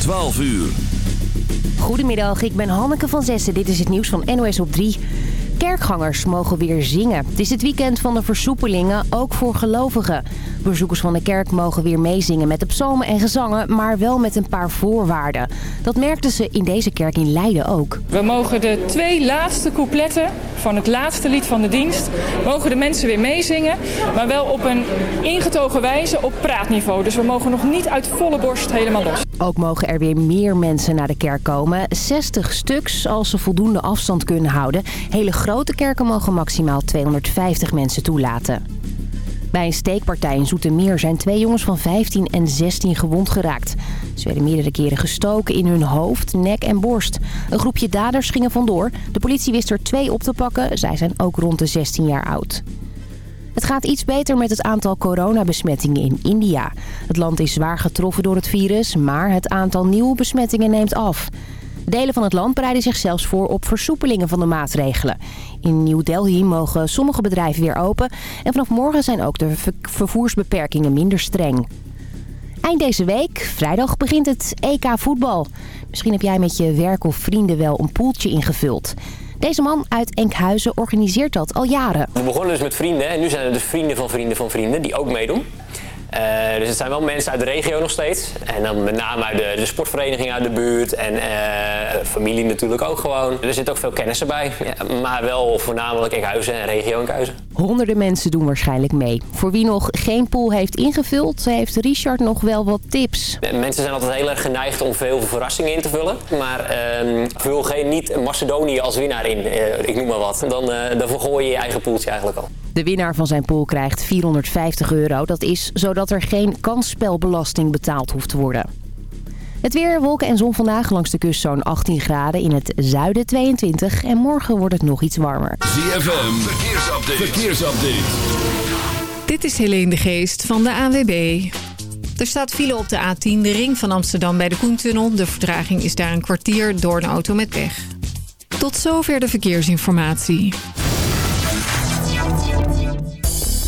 12 uur. Goedemiddag, ik ben Hanneke van Zessen. Dit is het nieuws van NOS op 3. Kerkgangers mogen weer zingen. Het is het weekend van de versoepelingen, ook voor gelovigen. Bezoekers van de kerk mogen weer meezingen met de psalmen en gezangen... maar wel met een paar voorwaarden. Dat merkten ze in deze kerk in Leiden ook. We mogen de twee laatste coupletten van het laatste lied van de dienst... mogen de mensen weer meezingen, maar wel op een ingetogen wijze op praatniveau. Dus we mogen nog niet uit volle borst helemaal los. Ook mogen er weer meer mensen naar de kerk komen. 60 stuks als ze voldoende afstand kunnen houden. Hele grote kerken mogen maximaal 250 mensen toelaten. Bij een steekpartij in Zoetermeer zijn twee jongens van 15 en 16 gewond geraakt. Ze werden meerdere keren gestoken in hun hoofd, nek en borst. Een groepje daders gingen vandoor. De politie wist er twee op te pakken. Zij zijn ook rond de 16 jaar oud. Het gaat iets beter met het aantal coronabesmettingen in India. Het land is zwaar getroffen door het virus, maar het aantal nieuwe besmettingen neemt af. Delen van het land bereiden zich zelfs voor op versoepelingen van de maatregelen. In New Delhi mogen sommige bedrijven weer open... en vanaf morgen zijn ook de vervoersbeperkingen minder streng. Eind deze week, vrijdag, begint het EK voetbal. Misschien heb jij met je werk of vrienden wel een poeltje ingevuld... Deze man uit Enkhuizen organiseert dat al jaren. We begonnen dus met vrienden en nu zijn er dus vrienden van vrienden van vrienden die ook meedoen. Uh, dus het zijn wel mensen uit de regio nog steeds. En dan met name uit de, de sportvereniging uit de buurt. En uh, familie natuurlijk ook gewoon. Er zit ook veel kennis erbij. Ja, maar wel voornamelijk Enkhuizen en regio Enkhuizen. Honderden mensen doen waarschijnlijk mee. Voor wie nog geen pool heeft ingevuld, heeft Richard nog wel wat tips. Mensen zijn altijd heel erg geneigd om veel verrassingen in te vullen. Maar uh, vul geen niet Macedonië als winnaar in, ik noem maar wat. Dan, dan vergooi je je eigen poeltje eigenlijk al. De winnaar van zijn pool krijgt 450 euro. Dat is zodat er geen kansspelbelasting betaald hoeft te worden. Het weer, wolken en zon vandaag langs de kust zo'n 18 graden. In het zuiden 22 en morgen wordt het nog iets warmer. ZFM, verkeersupdate. verkeersupdate. Dit is Helene de Geest van de AWB. Er staat file op de A10, de ring van Amsterdam bij de Koentunnel. De vertraging is daar een kwartier door een auto met pech. Tot zover de verkeersinformatie.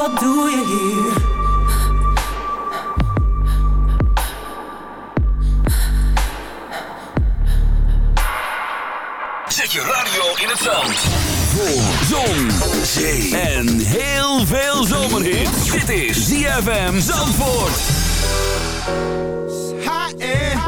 wat doe je hier? Zet je radio in het zand. Voor zon, zee en heel veel zomerhit. Dit is ZFM Zandvoort. Hi.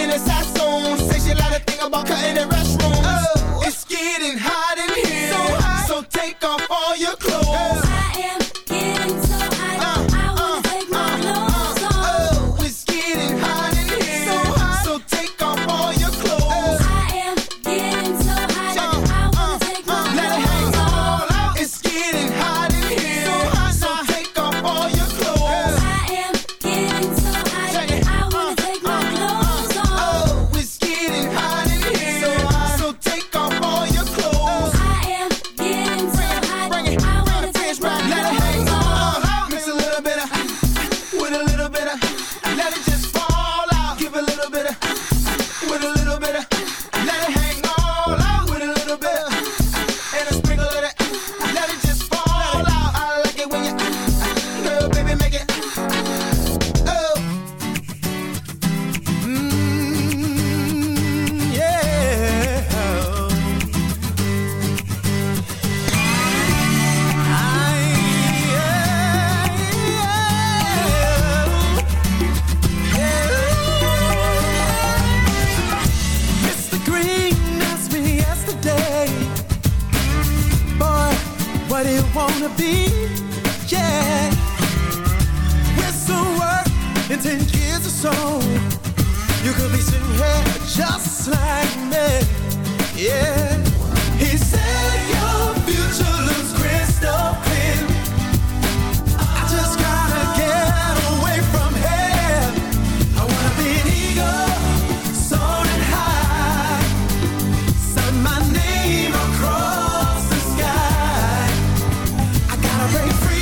in a sasso gotta break free.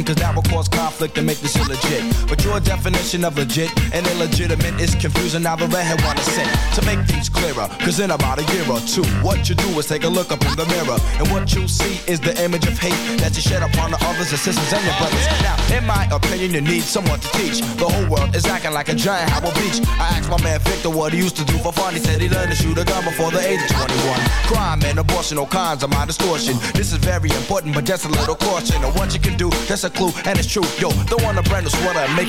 Cause that will cause conflict and make this illegit. But your definition of legit and illegitimate is confusing. Now the redhead wanna say to make things clearer, cause in about a year or two, what you do is take a look up in the mirror, and what you see is the image of hate that you shed upon the others, your sisters, and your brothers. Now, in my opinion, you need someone to teach. The whole world is acting like a giant Howard Beach. I asked my man Victor what he used to do for fun. He said he learned to shoot a gun before the age of 21. Crime and abortion, all kinds of my distortion. This is very important, but just a little caution. And what you can do, that's a clue, and it's true. Yo, don't want a brand new sweater and make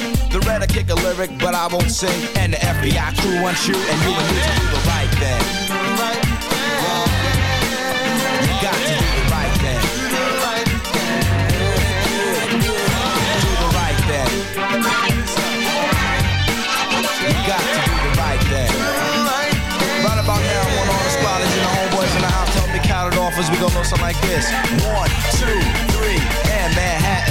The red I kick a lyric, but I won't sing. And the FBI crew wants you, and you and me to do the right thing. You got to do the right thing. Do the right thing. You got to do the right thing. Right about now, the and the homeboys in the house. Me count it off as we go know something like this. One, two, three, and Manhattan,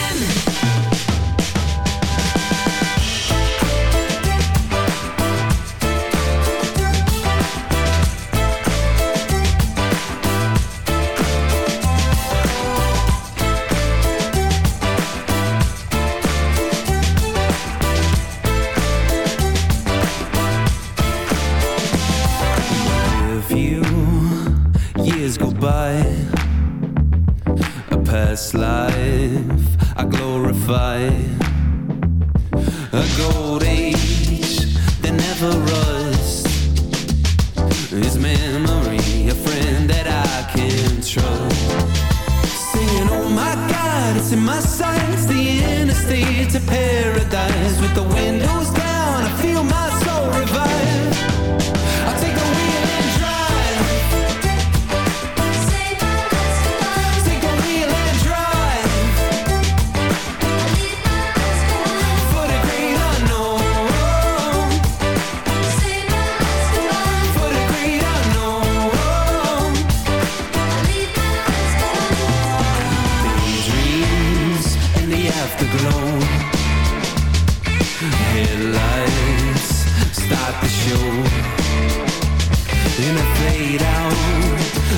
it out.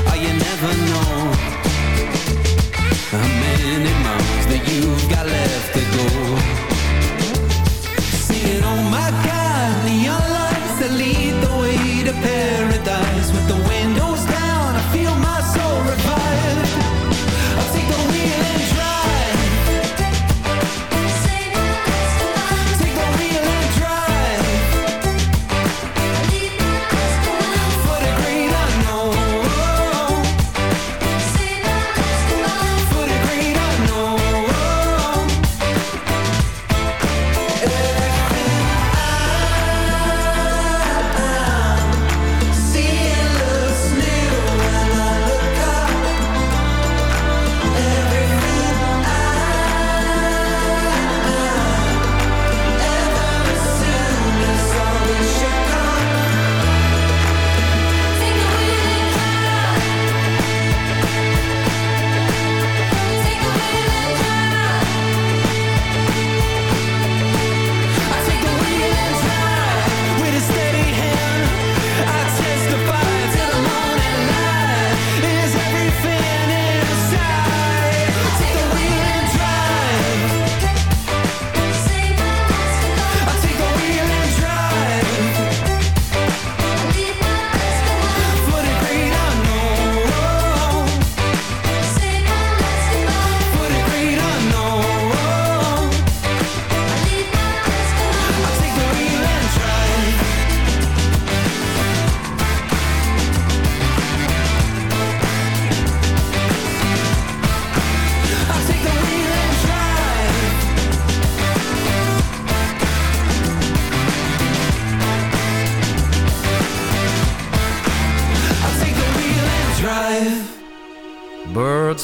Oh, you never know.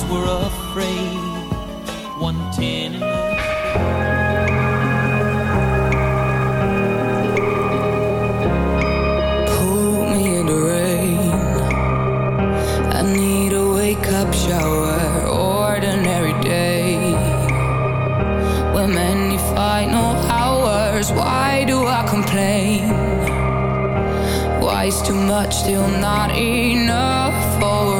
Clouds were afraid. One ten Pull me in the rain. I need a wake up shower, ordinary day. When many final hours, why do I complain? Why is too much still not enough for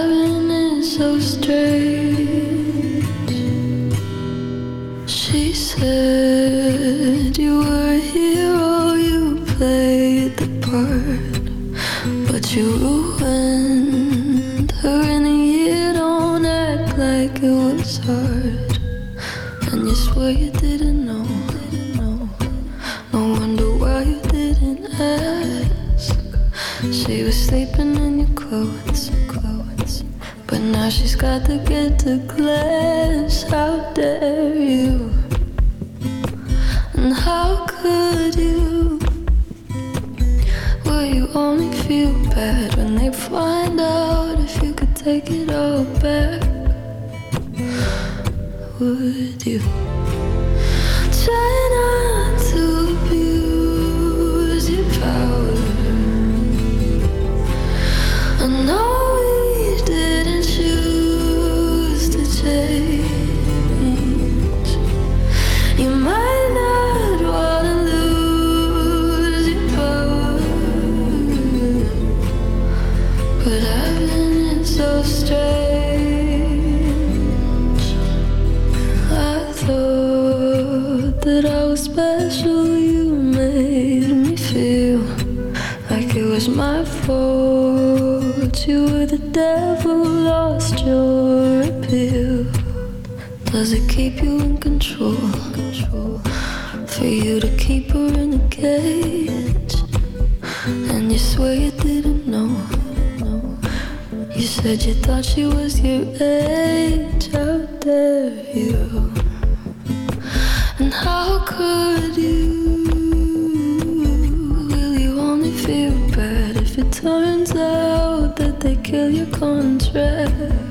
got to get to class. How dare you? And how could you? Will you only feel bad when they find out if you could take it all back? Would you devil, lost your appeal. Does it keep you in control? For you to keep her in a cage, and you swear you didn't know. You said you thought she was your age. How dare you? And how could you? Will you only feel bad if it turns out they kill your contract?